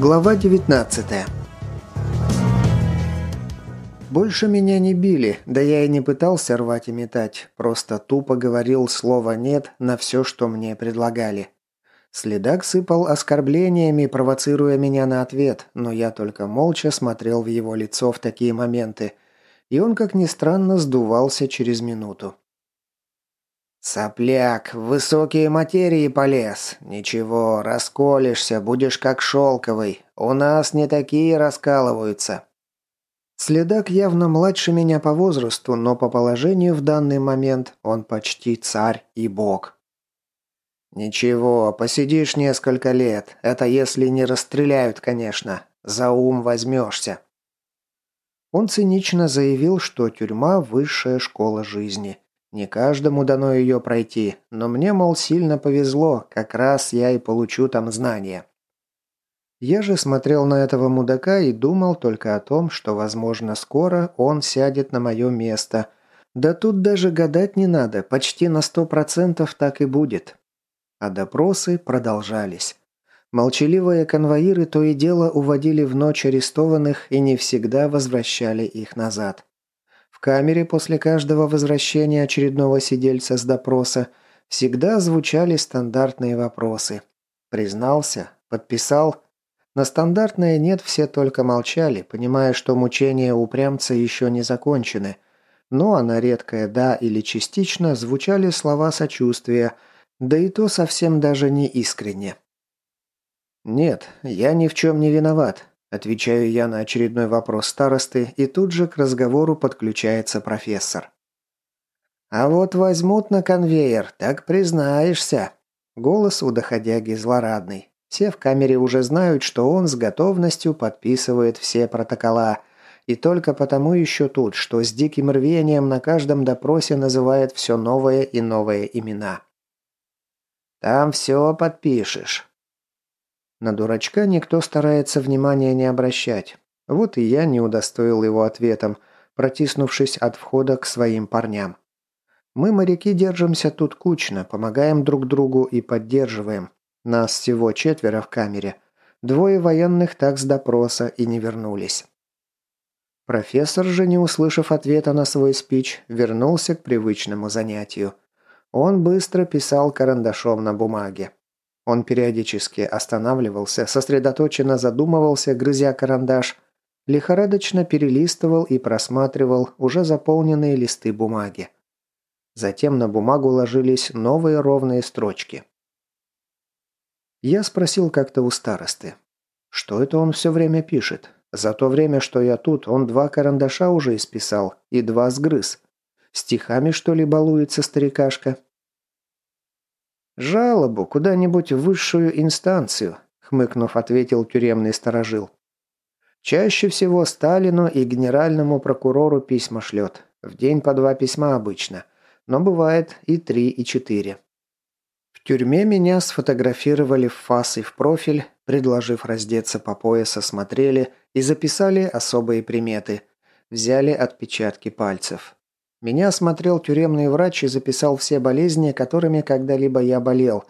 Глава 19 Больше меня не били, да я и не пытался рвать и метать, просто тупо говорил слово «нет» на все, что мне предлагали. Следак сыпал оскорблениями, провоцируя меня на ответ, но я только молча смотрел в его лицо в такие моменты, и он, как ни странно, сдувался через минуту. «Сопляк, высокие материи полез. Ничего, расколешься, будешь как шелковый. У нас не такие раскалываются». Следак явно младше меня по возрасту, но по положению в данный момент он почти царь и бог. «Ничего, посидишь несколько лет. Это если не расстреляют, конечно. За ум возьмешься». Он цинично заявил, что тюрьма – высшая школа жизни – не каждому дано ее пройти, но мне, мол, сильно повезло, как раз я и получу там знания. Я же смотрел на этого мудака и думал только о том, что, возможно, скоро он сядет на мое место. Да тут даже гадать не надо, почти на сто процентов так и будет. А допросы продолжались. Молчаливые конвоиры то и дело уводили в ночь арестованных и не всегда возвращали их назад. В камере после каждого возвращения очередного сидельца с допроса всегда звучали стандартные вопросы. Признался? Подписал? На стандартное «нет» все только молчали, понимая, что мучения упрямца еще не закончены. Ну а на редкое «да» или частично звучали слова сочувствия, да и то совсем даже не искренне. «Нет, я ни в чем не виноват. Отвечаю я на очередной вопрос старосты, и тут же к разговору подключается профессор. «А вот возьмут на конвейер, так признаешься». Голос у доходяги злорадный. Все в камере уже знают, что он с готовностью подписывает все протокола. И только потому еще тут, что с диким рвением на каждом допросе называет все новые и новые имена. «Там все подпишешь. На дурачка никто старается внимания не обращать. Вот и я не удостоил его ответом, протиснувшись от входа к своим парням. Мы, моряки, держимся тут кучно, помогаем друг другу и поддерживаем. Нас всего четверо в камере. Двое военных так с допроса и не вернулись. Профессор же, не услышав ответа на свой спич, вернулся к привычному занятию. Он быстро писал карандашом на бумаге. Он периодически останавливался, сосредоточенно задумывался, грызя карандаш, лихорадочно перелистывал и просматривал уже заполненные листы бумаги. Затем на бумагу ложились новые ровные строчки. Я спросил как-то у старосты. Что это он все время пишет? За то время, что я тут, он два карандаша уже исписал и два сгрыз. Стихами, что ли, балуется старикашка? «Жалобу куда-нибудь в высшую инстанцию», – хмыкнув, ответил тюремный сторожил. «Чаще всего Сталину и генеральному прокурору письма шлет. В день по два письма обычно. Но бывает и три, и четыре». В тюрьме меня сфотографировали в фас и в профиль, предложив раздеться по пояс, осмотрели и записали особые приметы. Взяли отпечатки пальцев. Меня осмотрел тюремный врач и записал все болезни, которыми когда-либо я болел.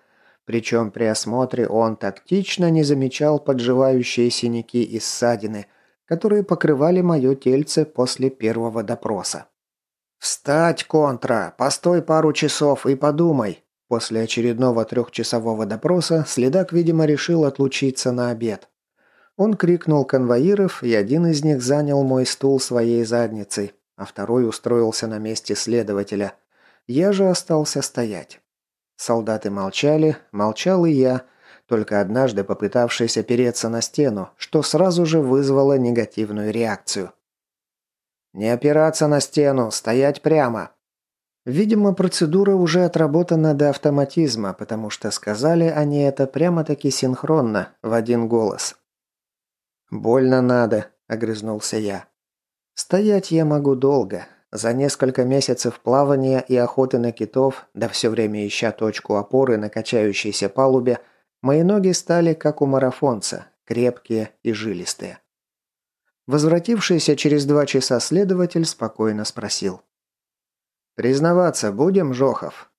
Причем при осмотре он тактично не замечал подживающие синяки и ссадины, которые покрывали мое тельце после первого допроса. «Встать, контра! Постой пару часов и подумай!» После очередного трехчасового допроса следак, видимо, решил отлучиться на обед. Он крикнул конвоиров, и один из них занял мой стул своей задницей, а второй устроился на месте следователя. Я же остался стоять. Солдаты молчали, молчал и я, только однажды попытавшись опереться на стену, что сразу же вызвало негативную реакцию. «Не опираться на стену, стоять прямо!» Видимо, процедура уже отработана до автоматизма, потому что сказали они это прямо-таки синхронно, в один голос. «Больно надо», — огрызнулся я. Стоять я могу долго. За несколько месяцев плавания и охоты на китов, да все время ища точку опоры на качающейся палубе, мои ноги стали как у марафонца, крепкие и жилистые. Возвратившийся через два часа следователь спокойно спросил. «Признаваться будем, Жохов?»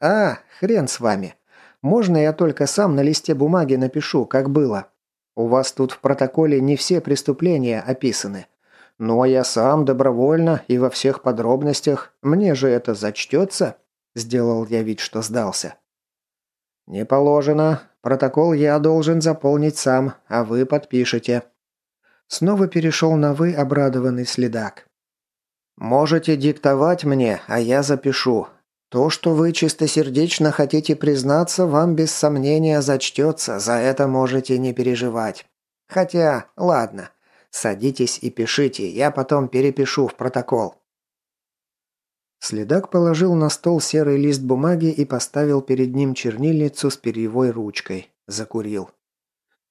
«А, хрен с вами. Можно я только сам на листе бумаги напишу, как было?» У вас тут в протоколе не все преступления описаны. Но я сам добровольно и во всех подробностях. Мне же это зачтется?» Сделал я вид, что сдался. «Не положено. Протокол я должен заполнить сам, а вы подпишете». Снова перешел на «вы» обрадованный следак. «Можете диктовать мне, а я запишу. То, что вы чистосердечно хотите признаться, вам без сомнения зачтется, за это можете не переживать. Хотя, ладно, садитесь и пишите, я потом перепишу в протокол». Следак положил на стол серый лист бумаги и поставил перед ним чернильницу с перьевой ручкой. Закурил.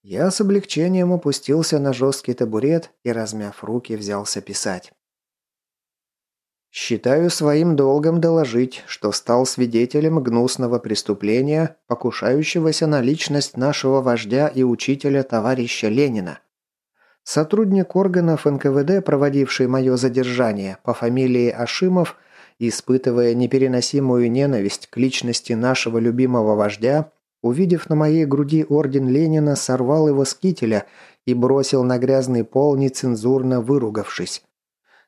Я с облегчением опустился на жесткий табурет и, размяв руки, взялся писать. Считаю своим долгом доложить, что стал свидетелем гнусного преступления, покушающегося на личность нашего вождя и учителя товарища Ленина. Сотрудник органов НКВД, проводивший мое задержание по фамилии Ашимов, испытывая непереносимую ненависть к личности нашего любимого вождя, увидев на моей груди орден Ленина, сорвал его с кителя и бросил на грязный пол, нецензурно выругавшись.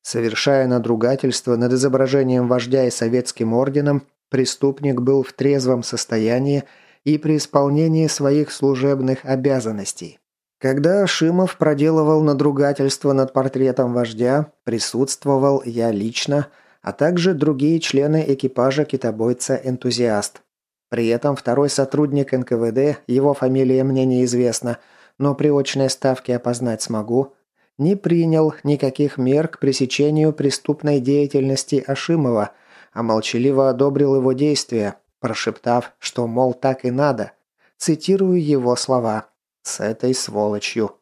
Совершая надругательство над изображением вождя и советским орденом, преступник был в трезвом состоянии и при исполнении своих служебных обязанностей. Когда Шимов проделывал надругательство над портретом вождя, присутствовал я лично, а также другие члены экипажа китобойца-энтузиаст. При этом второй сотрудник НКВД, его фамилия мне неизвестна, но при очной ставке опознать смогу, не принял никаких мер к пресечению преступной деятельности Ашимова, а молчаливо одобрил его действия, прошептав, что, мол, так и надо. Цитирую его слова «с этой сволочью».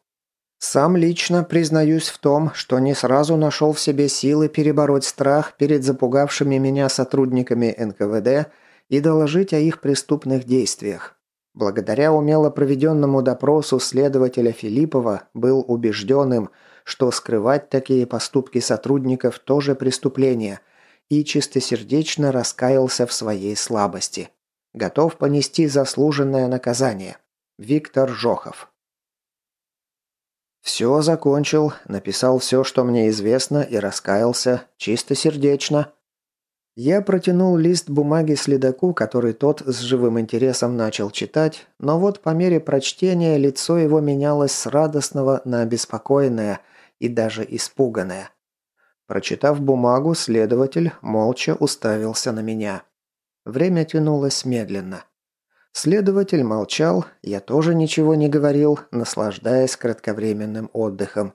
Сам лично признаюсь в том, что не сразу нашел в себе силы перебороть страх перед запугавшими меня сотрудниками НКВД и доложить о их преступных действиях. Благодаря умело проведенному допросу следователя Филиппова был убежденным, что скрывать такие поступки сотрудников тоже преступление, и чистосердечно раскаялся в своей слабости. Готов понести заслуженное наказание. Виктор Жохов. Все закончил, написал все, что мне известно, и раскаялся, чистосердечно. Я протянул лист бумаги следаку, который тот с живым интересом начал читать, но вот по мере прочтения лицо его менялось с радостного на обеспокоенное и даже испуганное. Прочитав бумагу, следователь молча уставился на меня. Время тянулось медленно. Следователь молчал, я тоже ничего не говорил, наслаждаясь кратковременным отдыхом.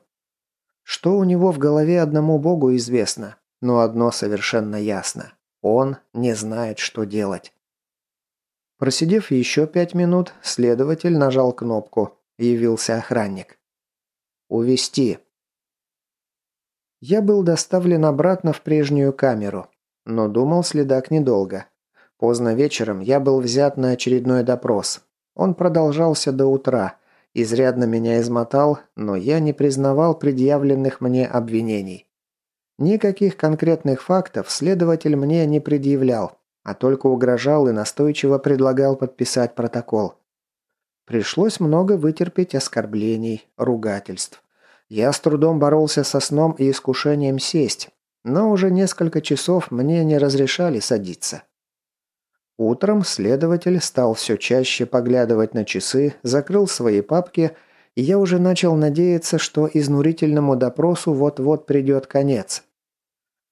Что у него в голове одному богу известно, но одно совершенно ясно. Он не знает, что делать. Просидев еще пять минут, следователь нажал кнопку. Явился охранник. «Увести». Я был доставлен обратно в прежнюю камеру, но думал следак недолго. Поздно вечером я был взят на очередной допрос. Он продолжался до утра. Изрядно меня измотал, но я не признавал предъявленных мне обвинений. Никаких конкретных фактов следователь мне не предъявлял, а только угрожал и настойчиво предлагал подписать протокол. Пришлось много вытерпеть оскорблений, ругательств. Я с трудом боролся со сном и искушением сесть, но уже несколько часов мне не разрешали садиться. Утром следователь стал все чаще поглядывать на часы, закрыл свои папки, и я уже начал надеяться, что изнурительному допросу вот-вот придет конец.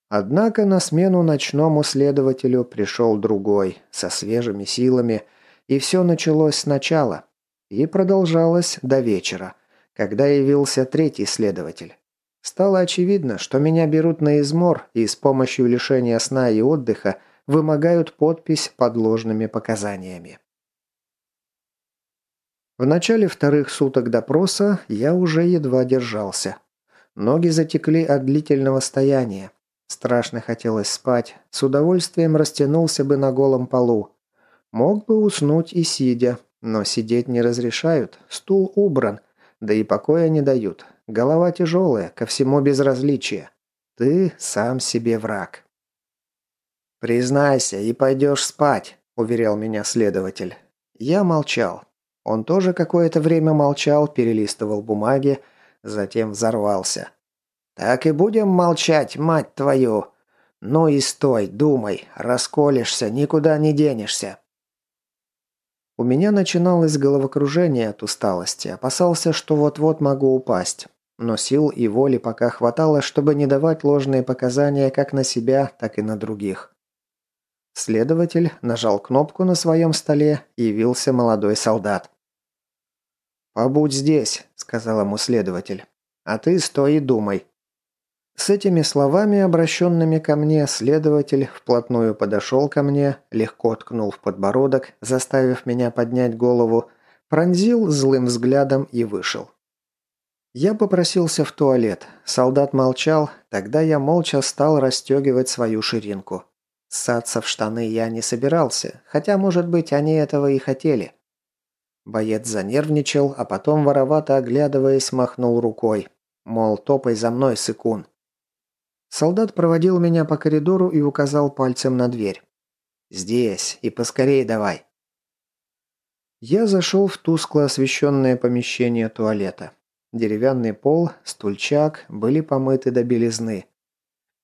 Однако на смену ночному следователю пришел другой, со свежими силами, и все началось сначала. И продолжалось до вечера, когда явился третий следователь. Стало очевидно, что меня берут на измор и с помощью лишения сна и отдыха – вымогают подпись под ложными показаниями. В начале вторых суток допроса я уже едва держался. Ноги затекли от длительного стояния. Страшно хотелось спать, с удовольствием растянулся бы на голом полу. Мог бы уснуть и сидя, но сидеть не разрешают, стул убран, да и покоя не дают. Голова тяжелая, ко всему безразличие. Ты сам себе враг. «Признайся и пойдешь спать», – уверял меня следователь. Я молчал. Он тоже какое-то время молчал, перелистывал бумаги, затем взорвался. «Так и будем молчать, мать твою! Ну и стой, думай, расколешься, никуда не денешься!» У меня начиналось головокружение от усталости, опасался, что вот-вот могу упасть. Но сил и воли пока хватало, чтобы не давать ложные показания как на себя, так и на других. Следователь нажал кнопку на своем столе явился молодой солдат. «Побудь здесь», — сказал ему следователь. «А ты стой и думай». С этими словами, обращенными ко мне, следователь вплотную подошел ко мне, легко ткнул в подбородок, заставив меня поднять голову, пронзил злым взглядом и вышел. Я попросился в туалет. Солдат молчал, тогда я молча стал расстегивать свою ширинку. Ссаться в штаны я не собирался, хотя, может быть, они этого и хотели. Боец занервничал, а потом, воровато оглядываясь, махнул рукой. Мол, топай за мной, сыкун. Солдат проводил меня по коридору и указал пальцем на дверь. «Здесь, и поскорей давай». Я зашел в тускло освещенное помещение туалета. Деревянный пол, стульчак были помыты до белизны.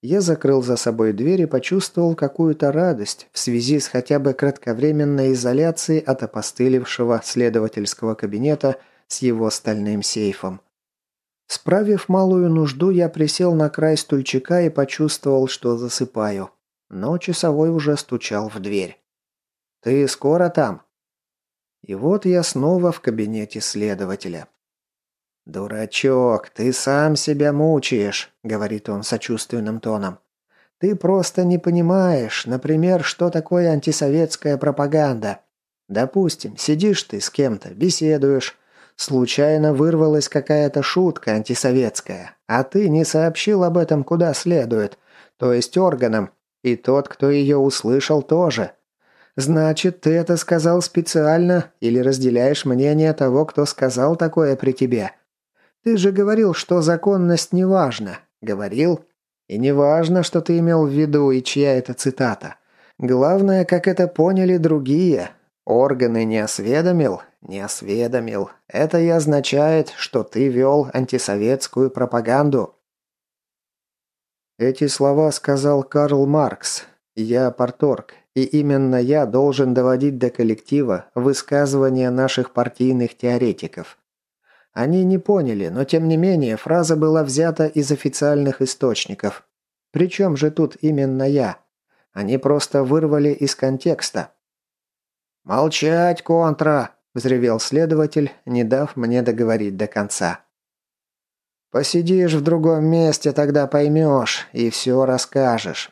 Я закрыл за собой дверь и почувствовал какую-то радость в связи с хотя бы кратковременной изоляцией от опостылевшего следовательского кабинета с его стальным сейфом. Справив малую нужду, я присел на край стульчика и почувствовал, что засыпаю. Но часовой уже стучал в дверь. «Ты скоро там?» И вот я снова в кабинете следователя. «Дурачок, ты сам себя мучаешь», — говорит он сочувственным тоном. «Ты просто не понимаешь, например, что такое антисоветская пропаганда. Допустим, сидишь ты с кем-то, беседуешь, Случайно вырвалась какая-то шутка антисоветская, а ты не сообщил об этом куда следует, то есть органам, и тот, кто ее услышал, тоже. Значит, ты это сказал специально или разделяешь мнение того, кто сказал такое при тебе? Ты же говорил, что законность не важна. Говорил? И не важно, что ты имел в виду и чья это цитата. Главное, как это поняли другие. Органы не осведомил, «Не осведомил. Это и означает, что ты вел антисоветскую пропаганду». Эти слова сказал Карл Маркс. Я порторг, и именно я должен доводить до коллектива высказывания наших партийных теоретиков. Они не поняли, но тем не менее фраза была взята из официальных источников. Причем же тут именно я? Они просто вырвали из контекста. «Молчать, контра!» взревел следователь, не дав мне договорить до конца. «Посидишь в другом месте, тогда поймешь и все расскажешь».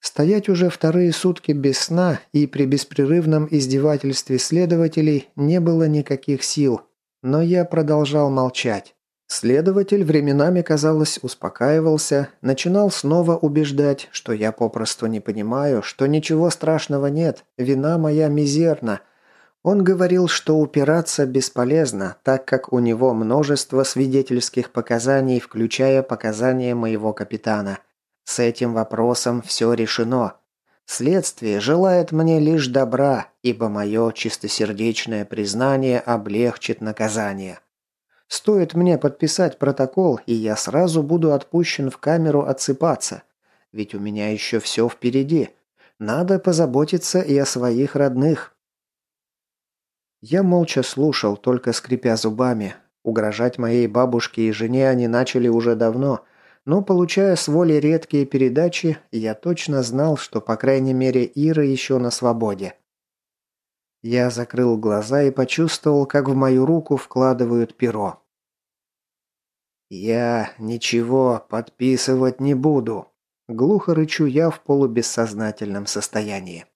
Стоять уже вторые сутки без сна и при беспрерывном издевательстве следователей не было никаких сил, но я продолжал молчать. Следователь временами, казалось, успокаивался, начинал снова убеждать, что я попросту не понимаю, что ничего страшного нет, вина моя мизерна, он говорил, что упираться бесполезно, так как у него множество свидетельских показаний, включая показания моего капитана. С этим вопросом все решено. Следствие желает мне лишь добра, ибо мое чистосердечное признание облегчит наказание. Стоит мне подписать протокол, и я сразу буду отпущен в камеру отсыпаться. Ведь у меня еще все впереди. Надо позаботиться и о своих родных. Я молча слушал, только скрипя зубами. Угрожать моей бабушке и жене они начали уже давно, но, получая с воли редкие передачи, я точно знал, что, по крайней мере, Ира еще на свободе. Я закрыл глаза и почувствовал, как в мою руку вкладывают перо. «Я ничего подписывать не буду», – глухо рычу я в полубессознательном состоянии.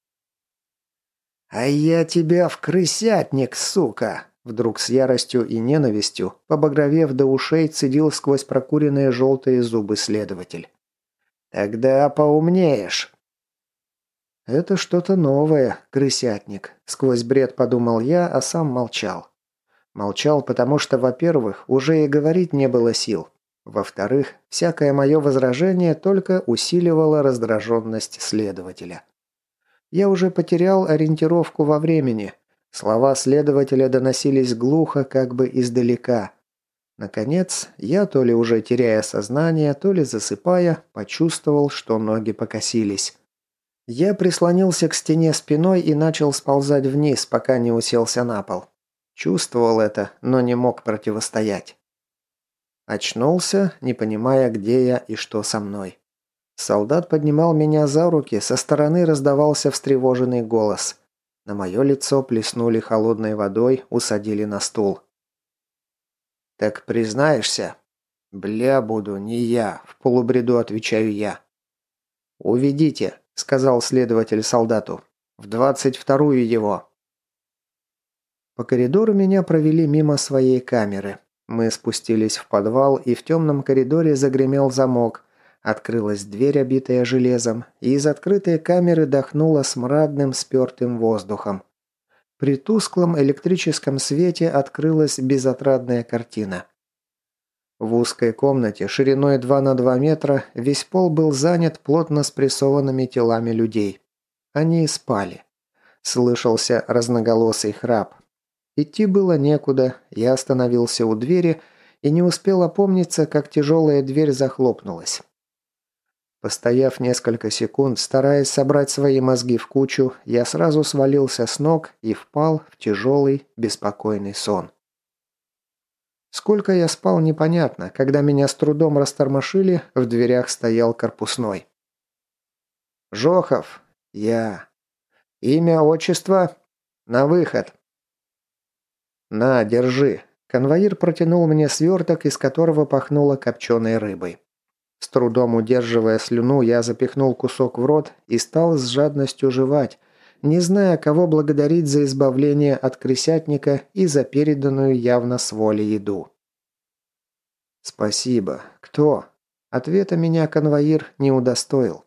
«А я тебя в крысятник, сука!» Вдруг с яростью и ненавистью, побагровев до ушей, цедил сквозь прокуренные желтые зубы следователь. «Тогда поумнеешь!» «Это что-то новое, крысятник», – сквозь бред подумал я, а сам молчал. Молчал, потому что, во-первых, уже и говорить не было сил. Во-вторых, всякое мое возражение только усиливало раздраженность следователя. Я уже потерял ориентировку во времени. Слова следователя доносились глухо, как бы издалека. Наконец, я, то ли уже теряя сознание, то ли засыпая, почувствовал, что ноги покосились. Я прислонился к стене спиной и начал сползать вниз, пока не уселся на пол. Чувствовал это, но не мог противостоять. Очнулся, не понимая, где я и что со мной. Солдат поднимал меня за руки, со стороны раздавался встревоженный голос. На мое лицо плеснули холодной водой, усадили на стул. «Так признаешься?» «Бля буду, не я», – в полубреду отвечаю я. «Уведите», – сказал следователь солдату. «В двадцать вторую его». По коридору меня провели мимо своей камеры. Мы спустились в подвал, и в темном коридоре загремел замок. Открылась дверь, обитая железом, и из открытой камеры дохнуло смрадным спертым воздухом. При тусклом электрическом свете открылась безотрадная картина. В узкой комнате, шириной 2 на 2 метра, весь пол был занят плотно спрессованными телами людей. Они спали. Слышался разноголосый храп. Идти было некуда, я остановился у двери и не успел опомниться, как тяжелая дверь захлопнулась. Постояв несколько секунд, стараясь собрать свои мозги в кучу, я сразу свалился с ног и впал в тяжелый, беспокойный сон. Сколько я спал, непонятно. Когда меня с трудом растормошили, в дверях стоял корпусной. «Жохов. Я. Имя, отчество. На выход». «На, держи». Конвоир протянул мне сверток, из которого пахнуло копченой рыбой. С трудом удерживая слюну, я запихнул кусок в рот и стал с жадностью жевать, не зная, кого благодарить за избавление от крысятника и за переданную явно с воли еду. «Спасибо. Кто?» Ответа меня конвоир не удостоил.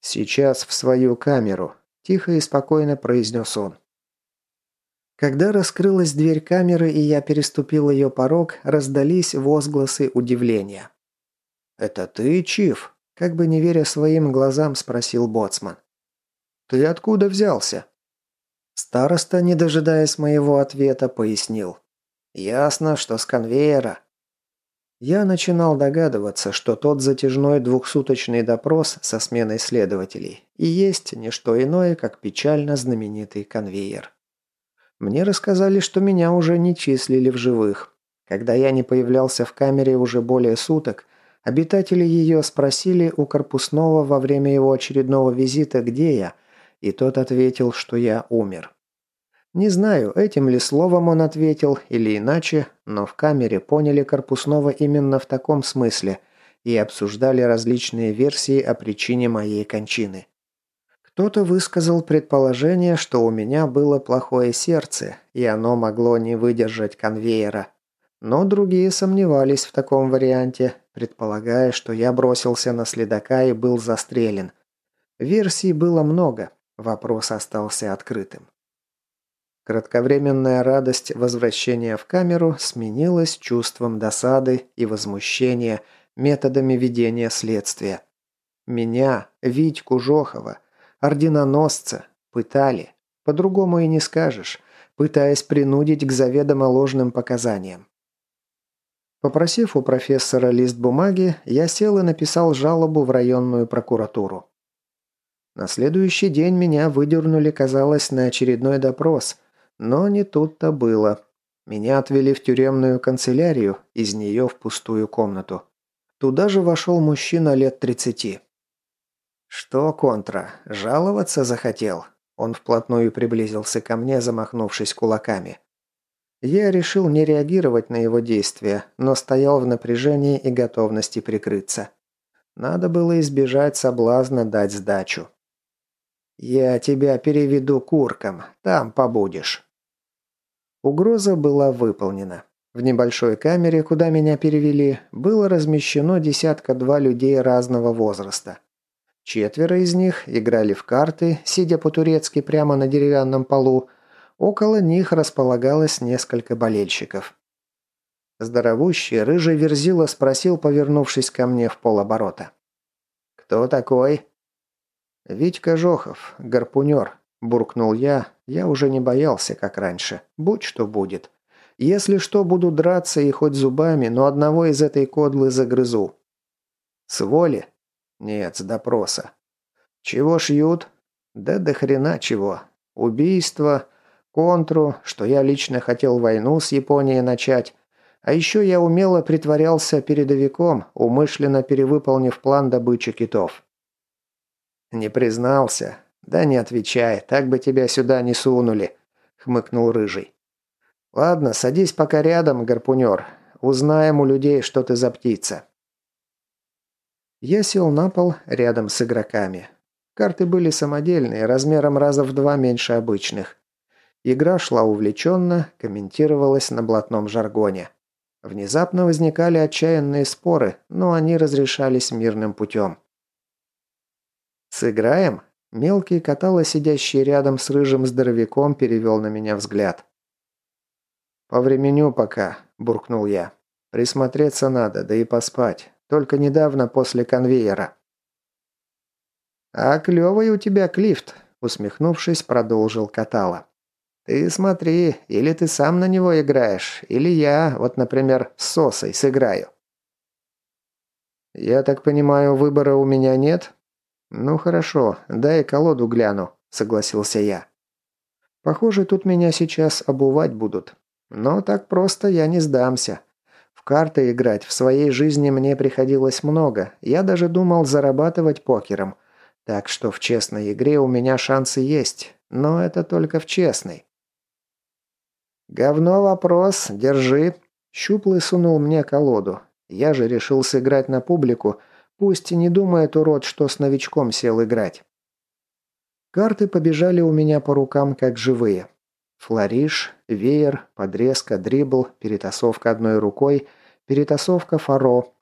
«Сейчас в свою камеру», – тихо и спокойно произнес он. Когда раскрылась дверь камеры и я переступил ее порог, раздались возгласы удивления. «Это ты, Чиф?» – как бы не веря своим глазам, спросил Боцман. «Ты откуда взялся?» Староста, не дожидаясь моего ответа, пояснил. «Ясно, что с конвейера». Я начинал догадываться, что тот затяжной двухсуточный допрос со сменой следователей и есть не что иное, как печально знаменитый конвейер. Мне рассказали, что меня уже не числили в живых. Когда я не появлялся в камере уже более суток, Обитатели ее спросили у Корпусного во время его очередного визита, где я, и тот ответил, что я умер. Не знаю, этим ли словом он ответил или иначе, но в камере поняли Корпусного именно в таком смысле и обсуждали различные версии о причине моей кончины. Кто-то высказал предположение, что у меня было плохое сердце, и оно могло не выдержать конвейера. Но другие сомневались в таком варианте, предполагая, что я бросился на следака и был застрелен. Версий было много, вопрос остался открытым. Кратковременная радость возвращения в камеру сменилась чувством досады и возмущения методами ведения следствия. Меня, Витьку Жохова, орденоносца, пытали. По-другому и не скажешь, пытаясь принудить к заведомо ложным показаниям. Попросив у профессора лист бумаги, я сел и написал жалобу в районную прокуратуру. На следующий день меня выдернули, казалось, на очередной допрос, но не тут-то было. Меня отвели в тюремную канцелярию, из нее в пустую комнату. Туда же вошел мужчина лет тридцати. «Что, Контра, жаловаться захотел?» Он вплотную приблизился ко мне, замахнувшись кулаками. Я решил не реагировать на его действия, но стоял в напряжении и готовности прикрыться. Надо было избежать соблазна дать сдачу. «Я тебя переведу к уркам, там побудешь». Угроза была выполнена. В небольшой камере, куда меня перевели, было размещено десятка-два людей разного возраста. Четверо из них играли в карты, сидя по-турецки прямо на деревянном полу, Около них располагалось несколько болельщиков. Здоровущий, рыжий верзила спросил, повернувшись ко мне в полоборота. «Кто такой?» «Витька Жохов, гарпунер», буркнул я. Я уже не боялся, как раньше. Будь что будет. Если что, буду драться и хоть зубами, но одного из этой кодлы загрызу. С воли? Нет, с допроса. Чего шьют? Да до хрена чего. Убийство, контру, что я лично хотел войну с Японией начать. А еще я умело притворялся передовиком, умышленно перевыполнив план добычи китов. Не признался. Да не отвечай, так бы тебя сюда не сунули, хмыкнул рыжий. Ладно, садись пока рядом, гарпунер. Узнаем у людей, что ты за птица. Я сел на пол рядом с игроками. Карты были самодельные, размером раза в два меньше обычных. Игра шла увлеченно, комментировалась на блатном жаргоне. Внезапно возникали отчаянные споры, но они разрешались мирным путем. «Сыграем?» Мелкий катало, сидящий рядом с рыжим здоровяком, перевел на меня взгляд. «По временю пока», – буркнул я. «Присмотреться надо, да и поспать. Только недавно после конвейера». «А клевый у тебя клифт», – усмехнувшись, продолжил Катала. «Ты смотри, или ты сам на него играешь, или я, вот, например, с Сосой сыграю». «Я так понимаю, выбора у меня нет?» «Ну хорошо, дай колоду гляну», – согласился я. «Похоже, тут меня сейчас обувать будут. Но так просто я не сдамся. В карты играть в своей жизни мне приходилось много. Я даже думал зарабатывать покером. Так что в честной игре у меня шансы есть. Но это только в честной. «Говно вопрос, держи». Щуплый сунул мне колоду. Я же решил сыграть на публику. Пусть и не думает урод, что с новичком сел играть. Карты побежали у меня по рукам, как живые. Флориш, веер, подрезка, дрибл, перетасовка одной рукой, перетасовка фаро.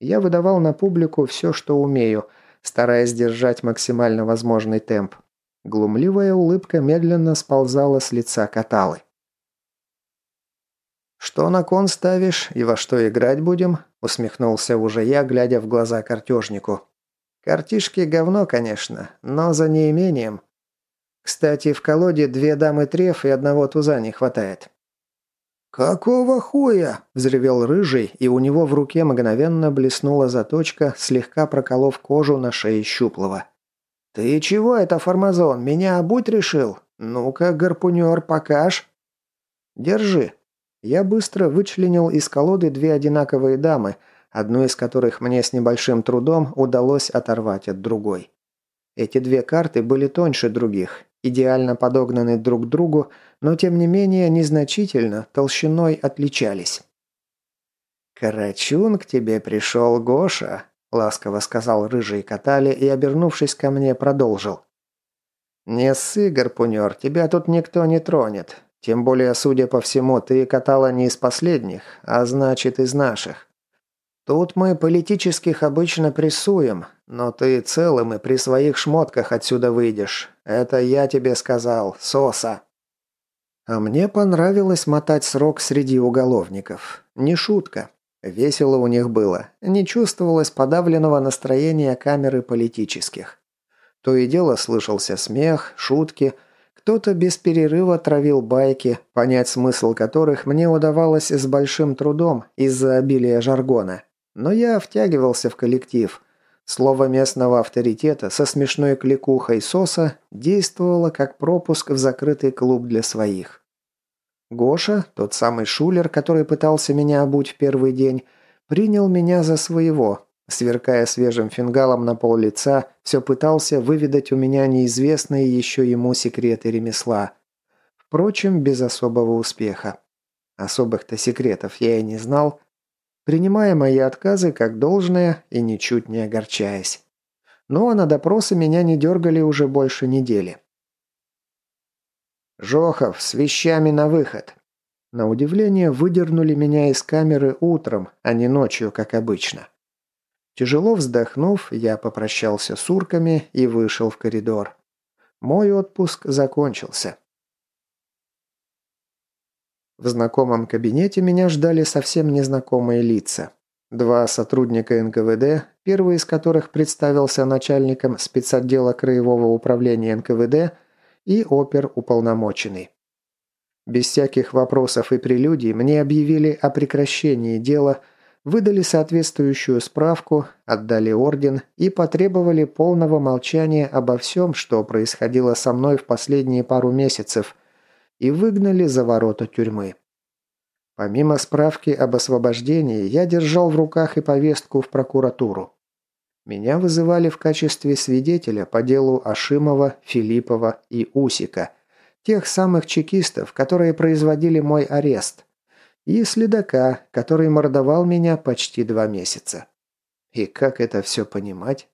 Я выдавал на публику все, что умею, стараясь держать максимально возможный темп. Глумливая улыбка медленно сползала с лица Каталы. «Что на кон ставишь и во что играть будем?» – усмехнулся уже я, глядя в глаза картежнику. «Картишки говно, конечно, но за неимением. Кстати, в колоде две дамы треф и одного туза не хватает». «Какого хуя?» – взревел рыжий, и у него в руке мгновенно блеснула заточка, слегка проколов кожу на шее щуплого. «Ты чего это, Формазон, меня обуть решил? Ну-ка, гарпунер, покаж». «Держи». Я быстро вычленил из колоды две одинаковые дамы, одну из которых мне с небольшим трудом удалось оторвать от другой. Эти две карты были тоньше других, идеально подогнаны друг к другу, но тем не менее незначительно толщиной отличались. «Карачун к тебе пришел, Гоша», – ласково сказал рыжий Катали и, обернувшись ко мне, продолжил. «Не ссы, гарпунер, тебя тут никто не тронет. Тем более, судя по всему, ты катала не из последних, а значит, из наших. Тут мы политических обычно прессуем, но ты целым и при своих шмотках отсюда выйдешь. Это я тебе сказал, Соса. А мне понравилось мотать срок среди уголовников. Не шутка. Весело у них было. Не чувствовалось подавленного настроения камеры политических. То и дело слышался смех, шутки. Кто-то без перерыва травил байки, понять смысл которых мне удавалось с большим трудом из-за обилия жаргона. Но я втягивался в коллектив. Слово местного авторитета со смешной кликухой соса действовало как пропуск в закрытый клуб для своих. Гоша, тот самый шулер, который пытался меня обуть в первый день, принял меня за своего. Сверкая свежим фингалом на пол лица, все пытался выведать у меня неизвестные еще ему секреты ремесла. Впрочем, без особого успеха. Особых-то секретов я и не знал, принимая мои отказы как должное и ничуть не огорчаясь. А на допросы меня не дергали уже больше недели. «Жохов, с вещами на выход!» На удивление выдернули меня из камеры утром, а не ночью, как обычно. Тяжело вздохнув, я попрощался с урками и вышел в коридор. Мой отпуск закончился. В знакомом кабинете меня ждали совсем незнакомые лица. Два сотрудника НКВД, первый из которых представился начальником спецотдела краевого управления НКВД, и опер-уполномоченный. Без всяких вопросов и прелюдий мне объявили о прекращении дела, выдали соответствующую справку, отдали орден и потребовали полного молчания обо всем, что происходило со мной в последние пару месяцев, и выгнали за ворота тюрьмы. Помимо справки об освобождении, я держал в руках и повестку в прокуратуру. Меня вызывали в качестве свидетеля по делу Ашимова, Филиппова и Усика, тех самых чекистов, которые производили мой арест, и следака, который мордовал меня почти два месяца. И как это все понимать?